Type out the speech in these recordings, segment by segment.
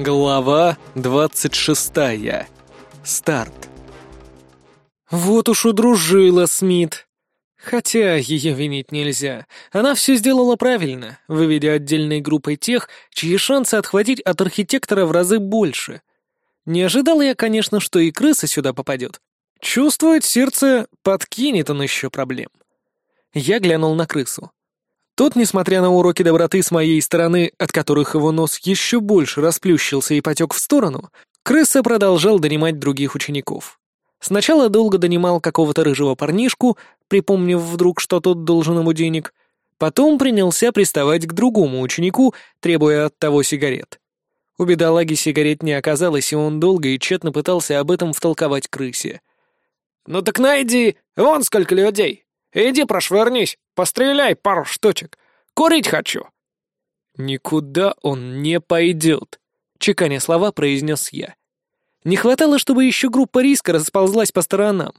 Глава 26. Старт. Вот уж удружила Смит. Хотя ее винить нельзя. Она все сделала правильно, выведя отдельной группой тех, чьи шансы отхватить от архитектора в разы больше. Не ожидал я, конечно, что и крыса сюда попадет. Чувствует сердце, подкинет он еще проблем. Я глянул на крысу. Тот, несмотря на уроки доброты с моей стороны, от которых его нос еще больше расплющился и потек в сторону, крыса продолжал донимать других учеников. Сначала долго донимал какого-то рыжего парнишку, припомнив вдруг, что тот должен ему денег, потом принялся приставать к другому ученику, требуя от того сигарет. У бедолаги сигарет не оказалось, и он долго и тщетно пытался об этом втолковать крысе. «Ну так найди, вон сколько людей!» Иди прошвырнись, постреляй пару штучек. Курить хочу!» «Никуда он не пойдет», — чеканя слова произнес я. Не хватало, чтобы еще группа риска расползлась по сторонам.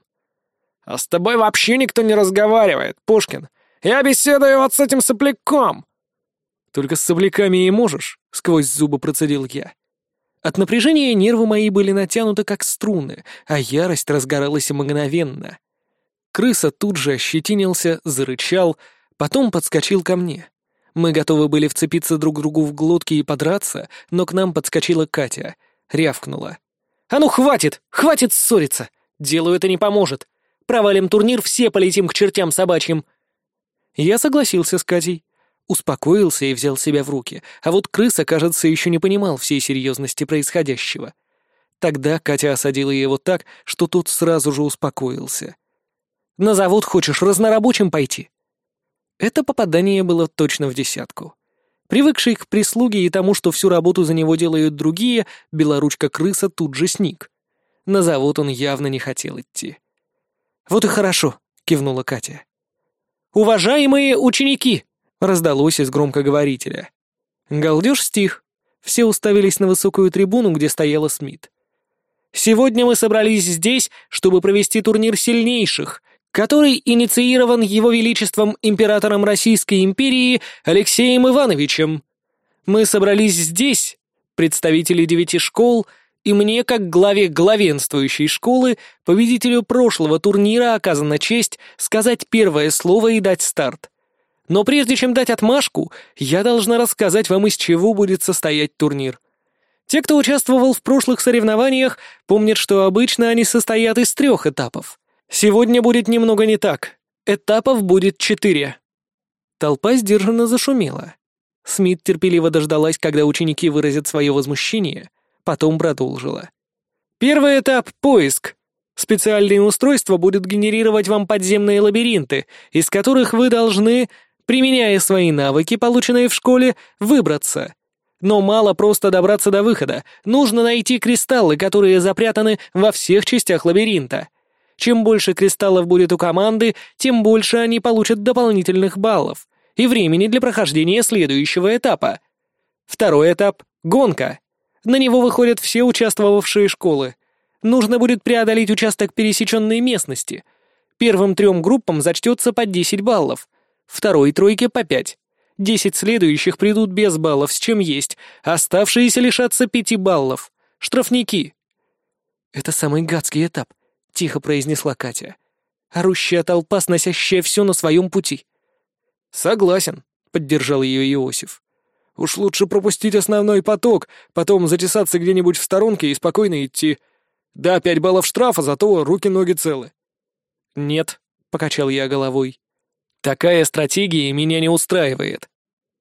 «А с тобой вообще никто не разговаривает, Пушкин. Я беседую вот с этим сопляком!» «Только с сопляками и можешь», — сквозь зубы процедил я. От напряжения нервы мои были натянуты как струны, а ярость разгоралась мгновенно. Крыса тут же ощетинился, зарычал, потом подскочил ко мне. Мы готовы были вцепиться друг другу в глотки и подраться, но к нам подскочила Катя, рявкнула. «А ну хватит! Хватит ссориться! Делу это не поможет! Провалим турнир, все полетим к чертям собачьим!» Я согласился с Катей, успокоился и взял себя в руки, а вот крыса, кажется, еще не понимал всей серьезности происходящего. Тогда Катя осадила его так, что тот сразу же успокоился — на завод хочешь разнорабочим пойти?» Это попадание было точно в десятку. Привыкший к прислуге и тому, что всю работу за него делают другие, белоручка-крыса тут же сник. На завод он явно не хотел идти. «Вот и хорошо», — кивнула Катя. «Уважаемые ученики!» — раздалось из громкоговорителя. Галдеж стих. Все уставились на высокую трибуну, где стояла Смит. «Сегодня мы собрались здесь, чтобы провести турнир сильнейших, который инициирован Его Величеством Императором Российской империи Алексеем Ивановичем. Мы собрались здесь, представители девяти школ, и мне, как главе главенствующей школы, победителю прошлого турнира оказана честь сказать первое слово и дать старт. Но прежде чем дать отмашку, я должна рассказать вам, из чего будет состоять турнир. Те, кто участвовал в прошлых соревнованиях, помнят, что обычно они состоят из трех этапов. Сегодня будет немного не так. Этапов будет четыре. Толпа сдержанно зашумела. Смит терпеливо дождалась, когда ученики выразят свое возмущение, потом продолжила. Первый этап — поиск. Специальное устройство будет генерировать вам подземные лабиринты, из которых вы должны, применяя свои навыки, полученные в школе, выбраться. Но мало просто добраться до выхода, нужно найти кристаллы, которые запрятаны во всех частях лабиринта — чем больше кристаллов будет у команды, тем больше они получат дополнительных баллов и времени для прохождения следующего этапа. Второй этап — гонка. На него выходят все участвовавшие школы. Нужно будет преодолеть участок пересеченной местности. Первым трем группам зачтется по 10 баллов, второй тройке по 5. Десять следующих придут без баллов, с чем есть, оставшиеся лишатся пяти баллов. Штрафники. Это самый гадский этап. — тихо произнесла Катя. Орущая толпа, сносящая все на своем пути. «Согласен», — поддержал ее Иосиф. «Уж лучше пропустить основной поток, потом затесаться где-нибудь в сторонке и спокойно идти. Да, пять баллов штрафа, зато руки-ноги целы». «Нет», — покачал я головой. «Такая стратегия меня не устраивает».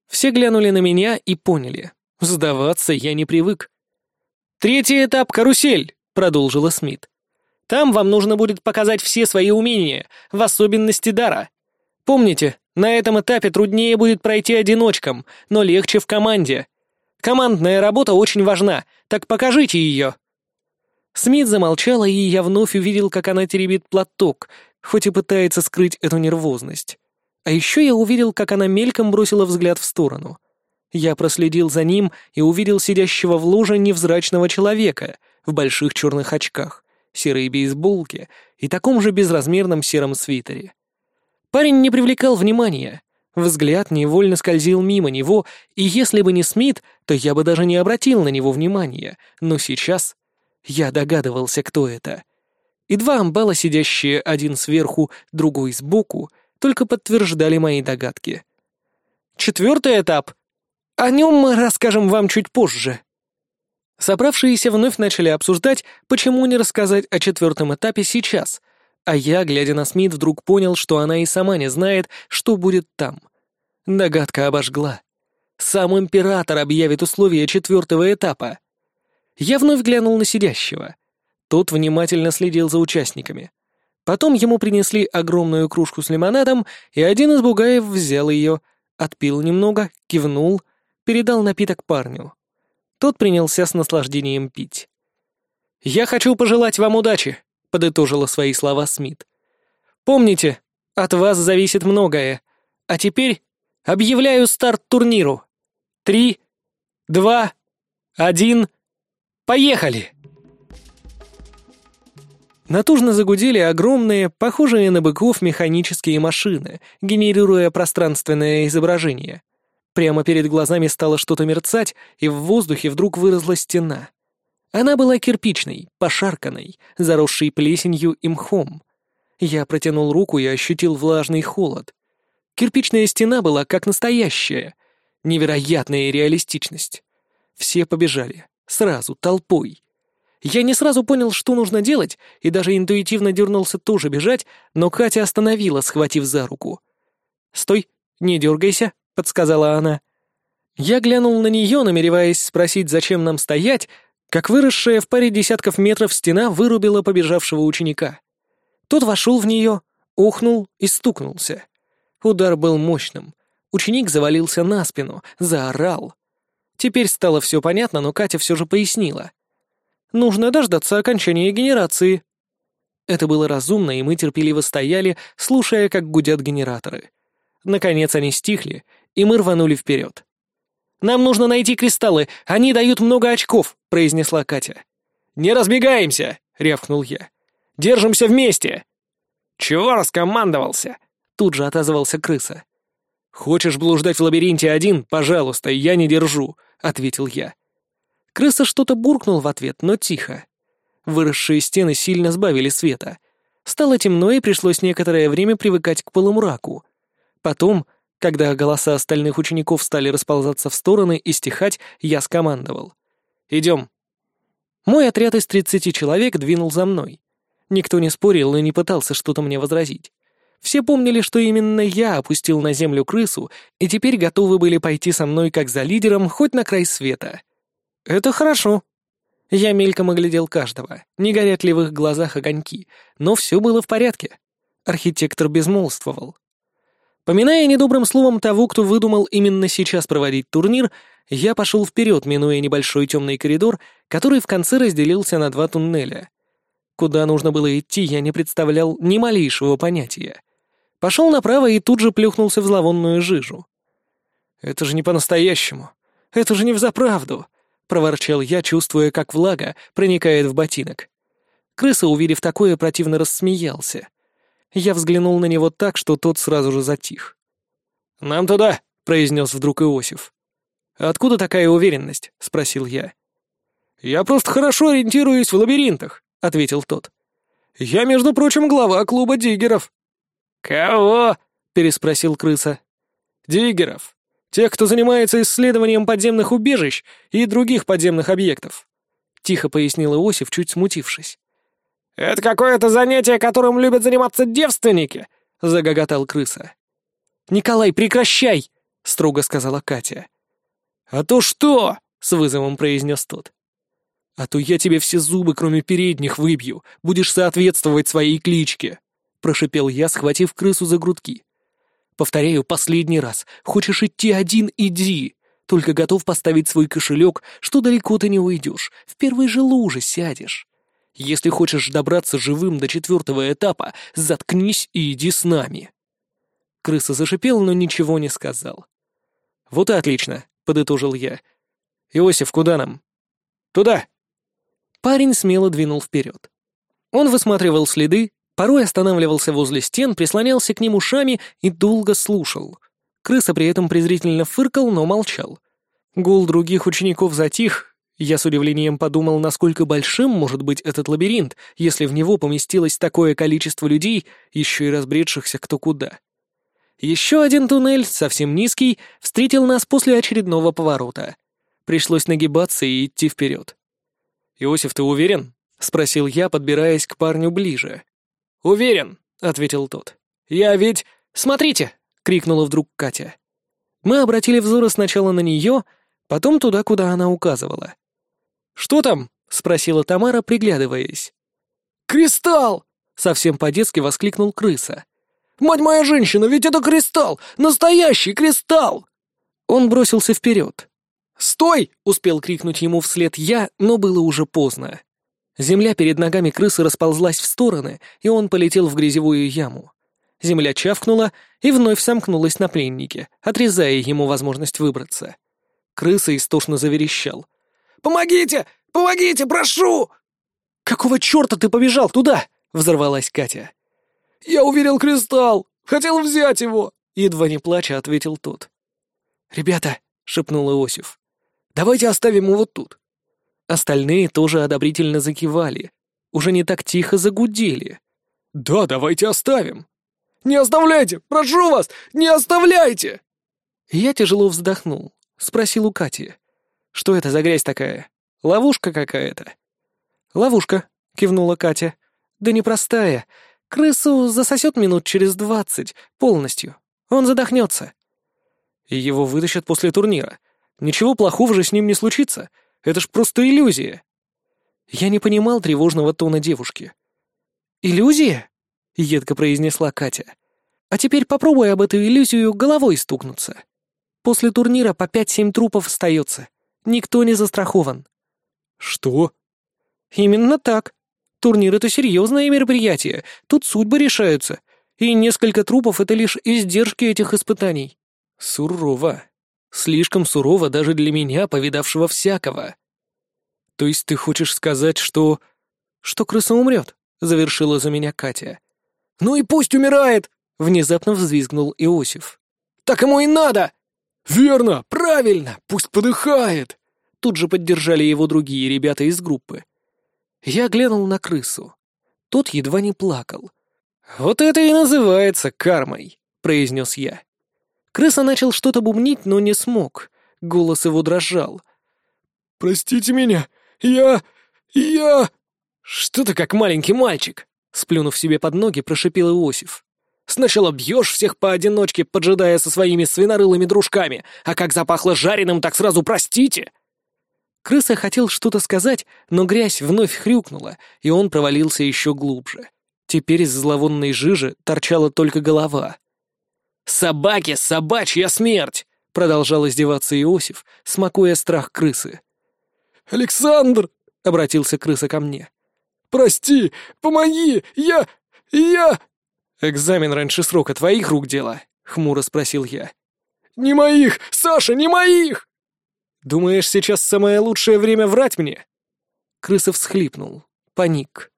Все глянули на меня и поняли. Сдаваться я не привык. «Третий этап — карусель», — продолжила Смит. Там вам нужно будет показать все свои умения, в особенности дара. Помните, на этом этапе труднее будет пройти одиночкам, но легче в команде. Командная работа очень важна, так покажите ее». Смит замолчала, и я вновь увидел, как она теребит платок, хоть и пытается скрыть эту нервозность. А еще я увидел, как она мельком бросила взгляд в сторону. Я проследил за ним и увидел сидящего в ложе невзрачного человека в больших черных очках серой бейсболке и таком же безразмерном сером свитере. Парень не привлекал внимания. Взгляд невольно скользил мимо него, и если бы не Смит, то я бы даже не обратил на него внимания, но сейчас я догадывался, кто это. И два амбала, сидящие один сверху, другой сбоку, только подтверждали мои догадки. Четвертый этап. О нем мы расскажем вам чуть позже. Собравшиеся вновь начали обсуждать, почему не рассказать о четвертом этапе сейчас, а я, глядя на Смит, вдруг понял, что она и сама не знает, что будет там. Догадка обожгла. Сам император объявит условия четвертого этапа. Я вновь глянул на сидящего. Тот внимательно следил за участниками. Потом ему принесли огромную кружку с лимонадом, и один из бугаев взял ее, отпил немного, кивнул, передал напиток парню. Тот принялся с наслаждением пить. «Я хочу пожелать вам удачи», — подытожила свои слова Смит. «Помните, от вас зависит многое. А теперь объявляю старт турниру. Три, два, один, поехали!» Натужно загудели огромные, похожие на быков механические машины, генерируя пространственное изображение. Прямо перед глазами стало что-то мерцать, и в воздухе вдруг выросла стена. Она была кирпичной, пошарканной, заросшей плесенью и мхом. Я протянул руку и ощутил влажный холод. Кирпичная стена была как настоящая. Невероятная реалистичность. Все побежали. Сразу, толпой. Я не сразу понял, что нужно делать, и даже интуитивно дернулся тоже бежать, но Катя остановила, схватив за руку. «Стой, не дергайся», подсказала она. Я глянул на нее, намереваясь спросить, зачем нам стоять, как выросшая в паре десятков метров стена вырубила побежавшего ученика. Тот вошел в нее, ухнул и стукнулся. Удар был мощным. Ученик завалился на спину, заорал. Теперь стало все понятно, но Катя все же пояснила. «Нужно дождаться окончания генерации». Это было разумно, и мы терпеливо стояли, слушая, как гудят генераторы. Наконец они стихли, и мы рванули вперед. «Нам нужно найти кристаллы, они дают много очков», — произнесла Катя. «Не разбегаемся!» — рявкнул я. «Держимся вместе!» «Чего раскомандовался?» — тут же отозвался крыса. «Хочешь блуждать в лабиринте один? Пожалуйста, я не держу», — ответил я. Крыса что-то буркнул в ответ, но тихо. Выросшие стены сильно сбавили света. Стало темно, и пришлось некоторое время привыкать к полумраку. Потом когда голоса остальных учеников стали расползаться в стороны и стихать, я скомандовал. «Идем». Мой отряд из тридцати человек двинул за мной. Никто не спорил и не пытался что-то мне возразить. Все помнили, что именно я опустил на землю крысу, и теперь готовы были пойти со мной как за лидером хоть на край света. Это хорошо. Я мельком оглядел каждого, не горят ли в их глазах огоньки, но все было в порядке. Архитектор безмолвствовал. Поминая недобрым словом того, кто выдумал именно сейчас проводить турнир, я пошел вперед, минуя небольшой темный коридор, который в конце разделился на два туннеля. Куда нужно было идти, я не представлял ни малейшего понятия. Пошел направо и тут же плюхнулся в зловонную жижу. «Это же не по-настоящему. Это же не взаправду», — проворчал я, чувствуя, как влага проникает в ботинок. Крыса, увидев такое, противно рассмеялся. Я взглянул на него так, что тот сразу же затих. «Нам туда!» — произнес вдруг Иосиф. «Откуда такая уверенность?» — спросил я. «Я просто хорошо ориентируюсь в лабиринтах», — ответил тот. «Я, между прочим, глава клуба диггеров». «Кого?» — переспросил крыса. «Диггеров. Тех, кто занимается исследованием подземных убежищ и других подземных объектов», — тихо пояснил Иосиф, чуть смутившись. «Это какое-то занятие, которым любят заниматься девственники!» — загоготал крыса. «Николай, прекращай!» — строго сказала Катя. «А то что?» — с вызовом произнес тот. «А то я тебе все зубы, кроме передних, выбью. Будешь соответствовать своей кличке», — прошипел я, схватив крысу за грудки. «Повторяю последний раз. Хочешь идти один — иди. Только готов поставить свой кошелек, что далеко ты не уйдешь. В первой же луже сядешь. Если хочешь добраться живым до четвертого этапа, заткнись и иди с нами». Крыса зашипел, но ничего не сказал. «Вот и отлично», — подытожил я. «Иосиф, куда нам?» «Туда». Парень смело двинул вперед. Он высматривал следы, порой останавливался возле стен, прислонялся к ним ушами и долго слушал. Крыса при этом презрительно фыркал, но молчал. Гул других учеников затих. Я с удивлением подумал, насколько большим может быть этот лабиринт, если в него поместилось такое количество людей, еще и разбредшихся кто куда. Еще один туннель, совсем низкий, встретил нас после очередного поворота. Пришлось нагибаться и идти вперед. «Иосиф, ты уверен?» — спросил я, подбираясь к парню ближе. «Уверен», — ответил тот. «Я ведь...» «Смотрите!» — крикнула вдруг Катя. Мы обратили взоры сначала на нее, потом туда, куда она указывала. «Что там?» — спросила Тамара, приглядываясь. «Кристалл!» — совсем по-детски воскликнул крыса. «Мать моя женщина, ведь это кристалл! Настоящий кристалл!» Он бросился вперед. «Стой!» — успел крикнуть ему вслед я, но было уже поздно. Земля перед ногами крысы расползлась в стороны, и он полетел в грязевую яму. Земля чавкнула и вновь сомкнулась на пленнике, отрезая ему возможность выбраться. Крыса истошно заверещал. «Помогите! Помогите, прошу!» «Какого черта ты побежал туда?» — взорвалась Катя. «Я уверил кристалл! Хотел взять его!» Едва не плача, ответил тот. «Ребята!» — шепнул Иосиф. «Давайте оставим его тут!» Остальные тоже одобрительно закивали. Уже не так тихо загудели. «Да, давайте оставим!» «Не оставляйте! Прошу вас! Не оставляйте!» Я тяжело вздохнул. Спросил у Кати. «Что это за грязь такая? Ловушка какая-то?» «Ловушка», — кивнула Катя. «Да непростая. Крысу засосет минут через двадцать, полностью. Он задохнется». «И его вытащат после турнира. Ничего плохого же с ним не случится. Это ж просто иллюзия». Я не понимал тревожного тона девушки. «Иллюзия?» — едко произнесла Катя. «А теперь попробуй об эту иллюзию головой стукнуться. После турнира по пять-семь трупов остается. Никто не застрахован». «Что?» «Именно так. Турнир — это серьезное мероприятие, тут судьбы решаются, и несколько трупов — это лишь издержки этих испытаний». «Сурово. Слишком сурово даже для меня, повидавшего всякого». «То есть ты хочешь сказать, что...» «Что крыса умрет?» — завершила за меня Катя. «Ну и пусть умирает!» — внезапно взвизгнул Иосиф. «Так ему и надо!» «Верно, правильно, пусть подыхает!» Тут же поддержали его другие ребята из группы. Я глянул на крысу. Тот едва не плакал. «Вот это и называется кармой», — произнес я. Крыса начал что-то бубнить, но не смог. Голос его дрожал. «Простите меня, я... я...» «Что ты как маленький мальчик?» Сплюнув себе под ноги, прошипел Иосиф. «Сначала бьешь всех поодиночке, поджидая со своими свинорылыми дружками, а как запахло жареным, так сразу простите!» Крыса хотел что-то сказать, но грязь вновь хрюкнула, и он провалился еще глубже. Теперь из зловонной жижи торчала только голова. «Собаки, собачья смерть!» — продолжал издеваться Иосиф, смакуя страх крысы. «Александр!» — обратился крыса ко мне. «Прости! Помоги! Я... я...» «Экзамен раньше срока твоих рук дело?» — хмуро спросил я. «Не моих! Саша, не моих!» Думаешь, сейчас самое лучшее время врать мне?» Крыса всхлипнул, паник.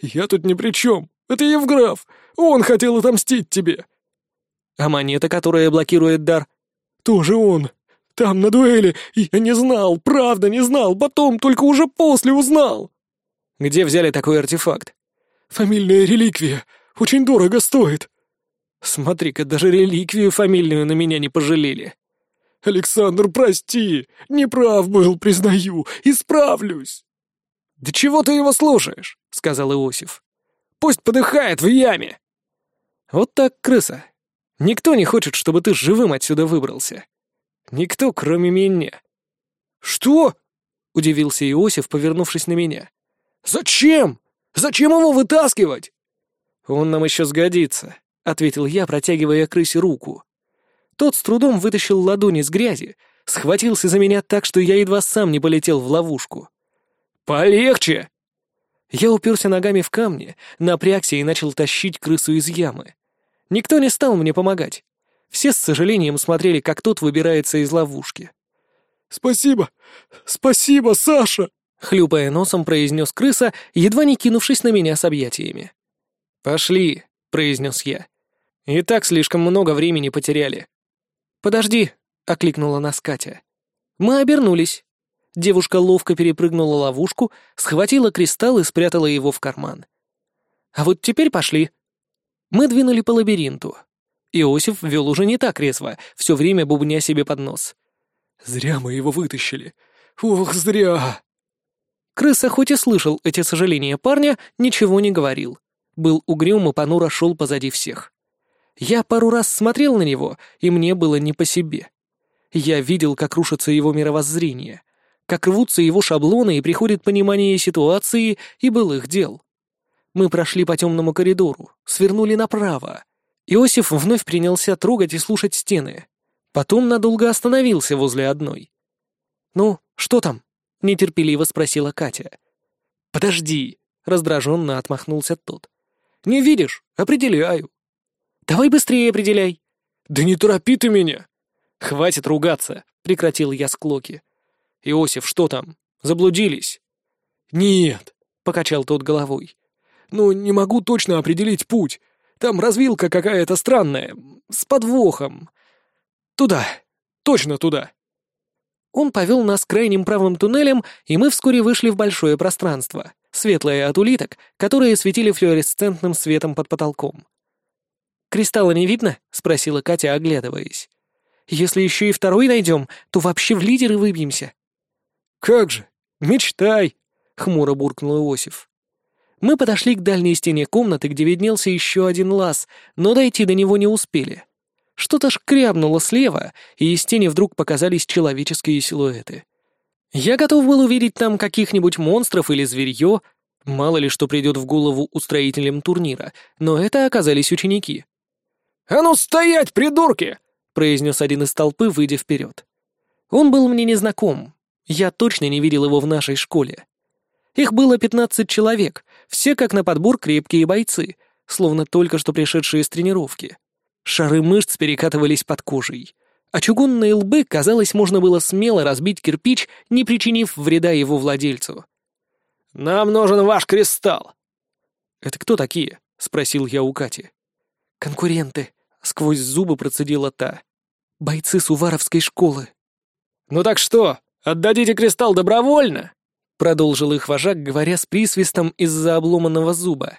«Я тут ни при чем. Это Евграф. Он хотел отомстить тебе». «А монета, которая блокирует дар?» «Тоже он. Там, на дуэли. Я не знал, правда не знал. Потом, только уже после узнал». «Где взяли такой артефакт?» «Фамильная реликвия. Очень дорого стоит». «Смотри-ка, даже реликвию фамильную на меня не пожалели». «Александр, прости! Неправ был, признаю, исправлюсь!» «Да чего ты его слушаешь?» — сказал Иосиф. «Пусть подыхает в яме!» «Вот так, крыса. Никто не хочет, чтобы ты живым отсюда выбрался. Никто, кроме меня». «Что?» — удивился Иосиф, повернувшись на меня. «Зачем? Зачем его вытаскивать?» «Он нам еще сгодится», — ответил я, протягивая крысе руку. Тот с трудом вытащил ладони с грязи, схватился за меня так, что я едва сам не полетел в ловушку. «Полегче!» Я уперся ногами в камни, напрягся и начал тащить крысу из ямы. Никто не стал мне помогать. Все с сожалением смотрели, как тот выбирается из ловушки. «Спасибо! Спасибо, Саша!» Хлюпая носом, произнес крыса, едва не кинувшись на меня с объятиями. «Пошли», — произнес я. «И так слишком много времени потеряли». «Подожди», — окликнула нас Катя. Мы обернулись. Девушка ловко перепрыгнула ловушку, схватила кристалл и спрятала его в карман. «А вот теперь пошли». Мы двинули по лабиринту. Иосиф вел уже не так резво, все время бубня себе под нос. «Зря мы его вытащили. Ох, зря!» Крыса хоть и слышал эти сожаления парня, ничего не говорил. Был угрюм и понуро шел позади всех. Я пару раз смотрел на него, и мне было не по себе. Я видел, как рушится его мировоззрение, как рвутся его шаблоны и приходит понимание ситуации и былых дел. Мы прошли по темному коридору, свернули направо. Иосиф вновь принялся трогать и слушать стены. Потом надолго остановился возле одной. «Ну, что там?» — нетерпеливо спросила Катя. «Подожди!» — раздраженно отмахнулся тот. «Не видишь? Определяю». «Давай быстрее определяй». «Да не торопи ты меня!» «Хватит ругаться!» — прекратил я склоки. «Иосиф, что там? Заблудились?» «Нет», — покачал тот головой. «Ну, не могу точно определить путь. Там развилка какая-то странная, с подвохом. Туда, точно туда». Он повел нас крайним правым туннелем, и мы вскоре вышли в большое пространство, светлое от улиток, которые светили флуоресцентным светом под потолком. «Кристалла не видно?» — спросила Катя, оглядываясь. «Если еще и второй найдем, то вообще в лидеры выбьемся». «Как же! Мечтай!» — хмуро буркнул Иосиф. Мы подошли к дальней стене комнаты, где виднелся еще один лаз, но дойти до него не успели. Что-то шкрябнуло слева, и из тени вдруг показались человеческие силуэты. Я готов был увидеть там каких-нибудь монстров или зверье, мало ли что придет в голову устроителям турнира, но это оказались ученики. «А ну стоять, придурки!» — произнес один из толпы, выйдя вперед. Он был мне незнаком. Я точно не видел его в нашей школе. Их было пятнадцать человек, все как на подбор крепкие бойцы, словно только что пришедшие с тренировки. Шары мышц перекатывались под кожей, а чугунные лбы, казалось, можно было смело разбить кирпич, не причинив вреда его владельцу. «Нам нужен ваш кристалл!» «Это кто такие?» — спросил я у Кати. «Конкуренты», — сквозь зубы процедила та. «Бойцы Суваровской школы». «Ну так что, отдадите кристалл добровольно?» — продолжил их вожак, говоря с присвистом из-за обломанного зуба.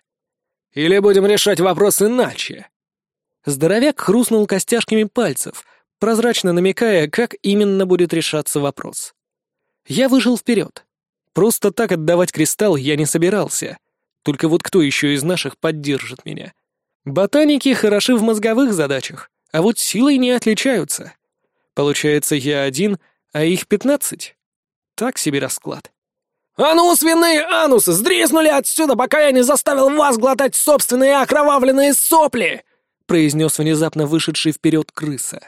«Или будем решать вопрос иначе?» Здоровяк хрустнул костяшками пальцев, прозрачно намекая, как именно будет решаться вопрос. Я вышел вперед. Просто так отдавать кристалл я не собирался. Только вот кто еще из наших поддержит меня? Ботаники хороши в мозговых задачах, а вот силой не отличаются. Получается, я один, а их пятнадцать. Так себе расклад. «А ну, свиные анусы, сдризнули отсюда, пока я не заставил вас глотать собственные окровавленные сопли!» — произнес внезапно вышедший вперед крыса.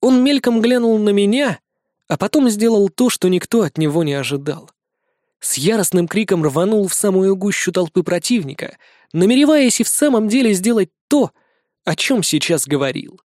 Он мельком глянул на меня, а потом сделал то, что никто от него не ожидал. С яростным криком рванул в самую гущу толпы противника, намереваясь и в самом деле сделать то, о чем сейчас говорил.